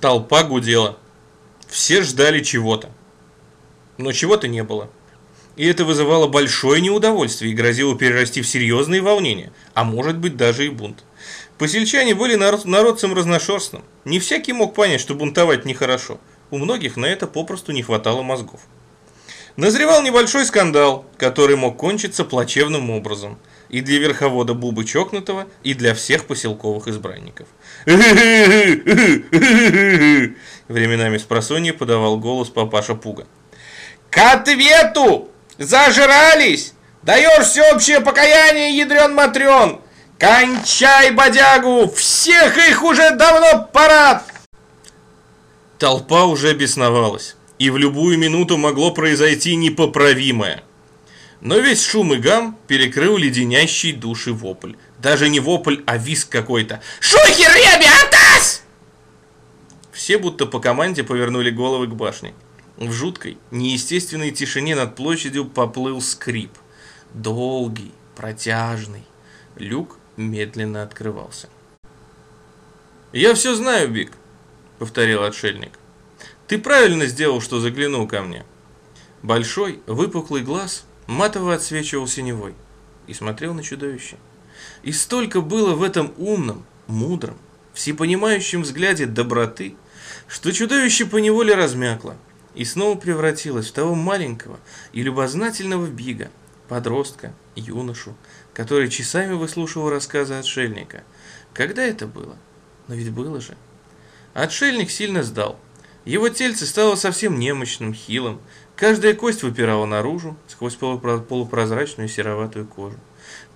Толпа гудела. Все ждали чего-то. Но чего-то не было. И это вызывало большое неудовольствие и грозило перерасти в серьезные волнения, а может быть даже и бунт. Посельчане были народ, народцем разношерстным. Не всякий мог понять, что бунтовать нехорошо. У многих на это попросту не хватало мозгов. Назревал небольшой скандал, который мог кончиться плачевным образом. И для верховода Бубы Чокнутого, и для всех поселковых избранников. Временами с просонья подавал голос папаша Пуга. «К ответу! Зажрались! Даешь всеобщее покаяние, ядрен матрен! Кончай бодягу! Всех их уже давно пора!» Толпа уже бесновалась, и в любую минуту могло произойти непоправимое. Но весь шум и гам перекрыл леденящий души вопль. Даже не вопль, а виск какой-то. «Шухер, ребятас!» Все будто по команде повернули головы к башне. В жуткой, неестественной тишине над площадью поплыл скрип. Долгий, протяжный. Люк медленно открывался. «Я все знаю, Биг», — повторил отшельник. «Ты правильно сделал, что заглянул ко мне». Большой, выпуклый глаз матово отсвечивал синевой и смотрел на чудовище. И столько было в этом умном, мудром, всепонимающем взгляде доброты, что чудовище поневоле размякло и снова превратилось в того маленького и любознательного бига, подростка, юношу, который часами выслушивал рассказы отшельника. Когда это было? Но ведь было же. Отшельник сильно сдал. Его тельце стало совсем немощным, хилым. Каждая кость выпирала наружу, сквозь полупрозрачную сероватую кожу.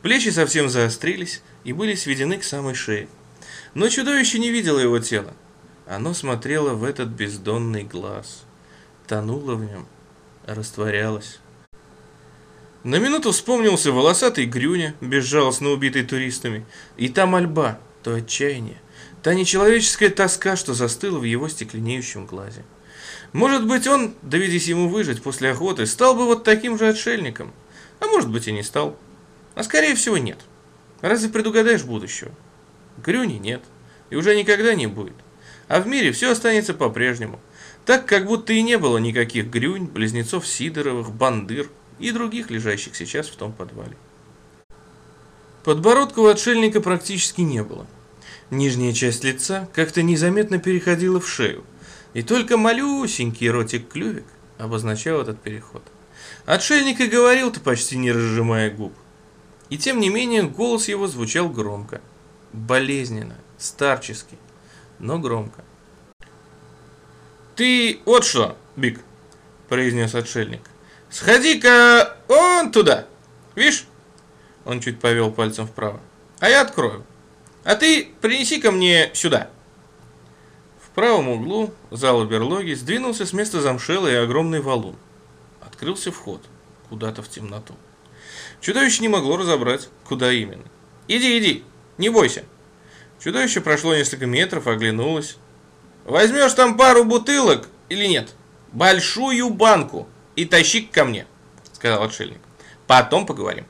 Плечи совсем заострились и были сведены к самой шее. Но чудовище не видело его тела. Оно смотрело в этот бездонный глаз. Тонуло в нем, растворялось. На минуту вспомнился волосатый Грюня, безжалостно убитый туристами, и та мольба, то отчаяние, та нечеловеческая тоска, что застыла в его стекленеющем глазе. Может быть, он, доведись ему выжить после охоты, стал бы вот таким же отшельником, а может быть и не стал. А скорее всего нет. Разве предугадаешь будущего? Грюни нет, и уже никогда не будет. А в мире все останется по-прежнему, так как будто и не было никаких Грюнь, близнецов Сидоровых, Бандыр, и других, лежащих сейчас в том подвале. Подбородка у отшельника практически не было. Нижняя часть лица как-то незаметно переходила в шею, и только малюсенький ротик-клювик обозначал этот переход. Отшельник и говорил-то почти не разжимая губ. И тем не менее голос его звучал громко, болезненно, старчески, но громко. «Ты вот что, Биг», – произнес отшельник. Сходи-ка он туда. Видишь? Он чуть повел пальцем вправо. А я открою. А ты принеси-ка мне сюда. В правом углу зала берлоги сдвинулся с места замшелый огромный валун. Открылся вход куда-то в темноту. Чудовище не могло разобрать, куда именно. «Иди, иди, не бойся». Чудовище прошло несколько метров, оглянулось. «Возьмешь там пару бутылок или нет? Большую банку и тащи ко мне», — сказал отшельник. «Потом поговорим».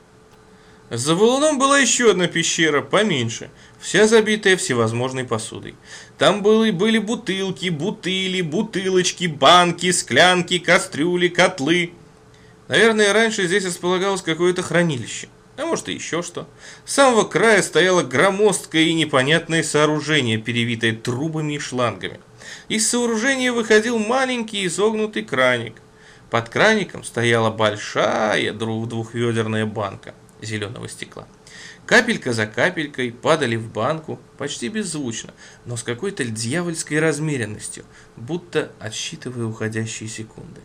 За валуном была еще одна пещера, поменьше, вся забитая всевозможной посудой. Там были, были бутылки, бутыли, бутылочки, банки, склянки, кастрюли, котлы. Наверное, раньше здесь располагалось какое-то хранилище, а может и еще что. С самого края стояло громоздкое и непонятное сооружение, перевитое трубами и шлангами. Из сооружения выходил маленький изогнутый краник. Под краником стояла большая двухведерная банка зеленого стекла. Капелька за капелькой падали в банку почти беззвучно, но с какой-то дьявольской размеренностью, будто отсчитывая уходящие секунды.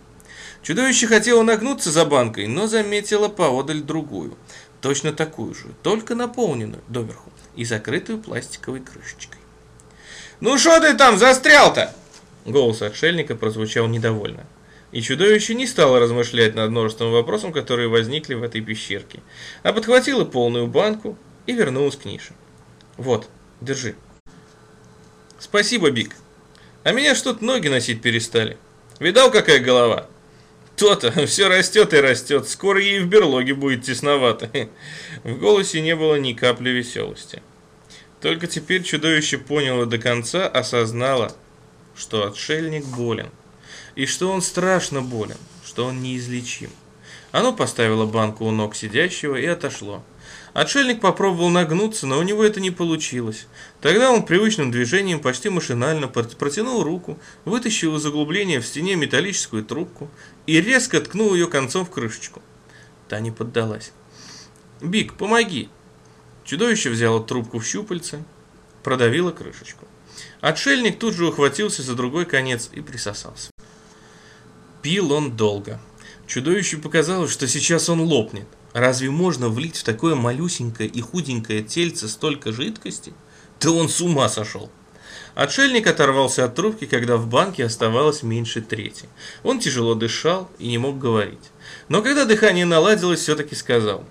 Чудовище хотело нагнуться за банкой, но заметило поодаль другую, точно такую же, только наполненную доверху и закрытую пластиковой крышечкой. «Ну что ты там застрял-то?» Голос отшельника прозвучал недовольно. И чудовище не стало размышлять над множеством вопросов, которые возникли в этой пещерке, а подхватило полную банку и вернулось к нише. «Вот, держи». «Спасибо, Биг. А меня что-то ноги носить перестали. Видал, какая голова?» То-то, все растет и растет, скоро ей в берлоге будет тесновато. В голосе не было ни капли веселости. Только теперь чудовище поняло до конца, осознало, что отшельник болен, и что он страшно болен, что он неизлечим. Оно поставило банку у ног сидящего и отошло. Отшельник попробовал нагнуться, но у него это не получилось. Тогда он привычным движением почти машинально протянул руку, вытащил из углубления в стене металлическую трубку и резко ткнул ее концом в крышечку. Та не поддалась. «Биг, помоги!» Чудовище взяло трубку в щупальце, продавило крышечку. Отшельник тут же ухватился за другой конец и присосался. Пил он долго. Чудовищу показалось, что сейчас он лопнет. Разве можно влить в такое малюсенькое и худенькое тельце столько жидкости? Да он с ума сошел. Отшельник оторвался от трубки, когда в банке оставалось меньше трети. Он тяжело дышал и не мог говорить. Но когда дыхание наладилось, все-таки сказал.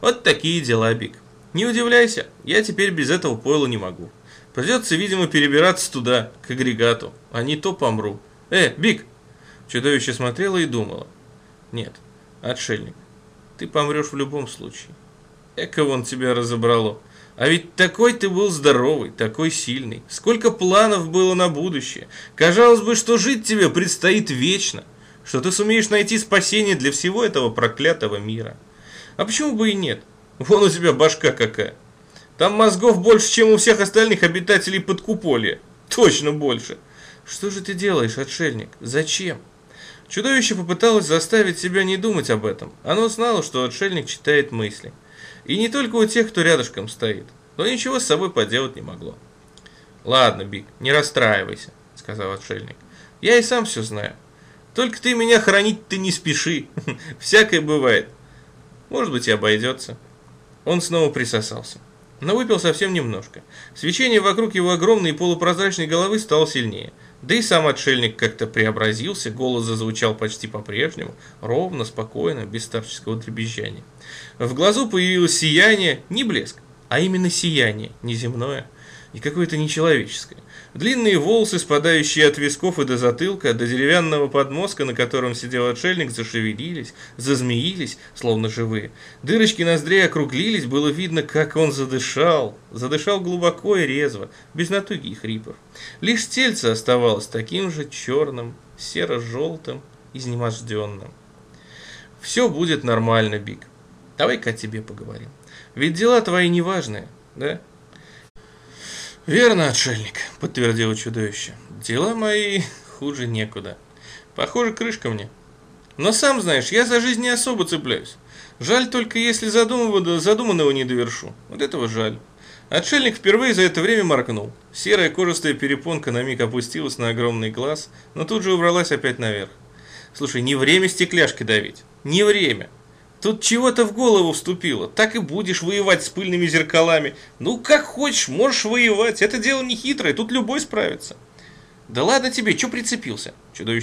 Вот такие дела, Биг. Не удивляйся, я теперь без этого пойла не могу. Придется, видимо, перебираться туда, к агрегату, а не то помру. Э, Биг! Чудовище смотрело и думало. Нет, отшельник, ты помрешь в любом случае. Эко вон тебя разобрало. А ведь такой ты был здоровый, такой сильный. Сколько планов было на будущее. Казалось бы, что жить тебе предстоит вечно. Что ты сумеешь найти спасение для всего этого проклятого мира. А почему бы и нет? Вон у тебя башка какая. Там мозгов больше, чем у всех остальных обитателей подкуполья. Точно больше. Что же ты делаешь, отшельник? Зачем? Чудовище попыталось заставить себя не думать об этом. Оно знало, что отшельник читает мысли. И не только у тех, кто рядышком стоит. Но ничего с собой поделать не могло. «Ладно, Биг, не расстраивайся», — сказал отшельник. «Я и сам все знаю. Только ты меня хранить ты не спеши. Всякое бывает. Может быть, и обойдется». Он снова присосался. Но выпил совсем немножко. Свечение вокруг его огромной полупрозрачной головы стало сильнее – да и сам отшельник как-то преобразился, голос зазвучал почти по-прежнему, ровно, спокойно, без старческого дребезжания. В глазу появилось сияние, не блеск, а именно сияние, неземное и какое-то нечеловеческое. Длинные волосы, спадающие от висков и до затылка, до деревянного подмозга, на котором сидел отшельник, зашевелились, зазмеились, словно живые. Дырочки ноздрей округлились, было видно, как он задышал. Задышал глубоко и резво, без натуги и хрипов. Лишь тельце оставалось таким же черным, серо-желтым, изнеможденным. «Все будет нормально, Биг. Давай-ка тебе поговорим. Ведь дела твои неважные, да?» «Верно, отшельник», — подтвердило чудовище. «Дела мои хуже некуда. Похоже, крышка мне. Но сам знаешь, я за жизнь не особо цепляюсь. Жаль только, если задуманного, не довершу. Вот этого жаль». Отшельник впервые за это время моргнул. Серая кожистая перепонка на миг опустилась на огромный глаз, но тут же убралась опять наверх. «Слушай, не время стекляшки давить. Не время. Тут чего-то в голову вступило. Так и будешь воевать с пыльными зеркалами. Ну, как хочешь, можешь воевать. Это дело не хитрое, тут любой справится. Да ладно тебе, что прицепился? Чудовище